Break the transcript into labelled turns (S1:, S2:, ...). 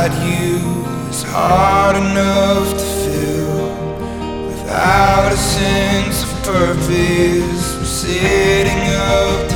S1: inside you is hard enough to fill without a sense of purpose. I'm sitting up.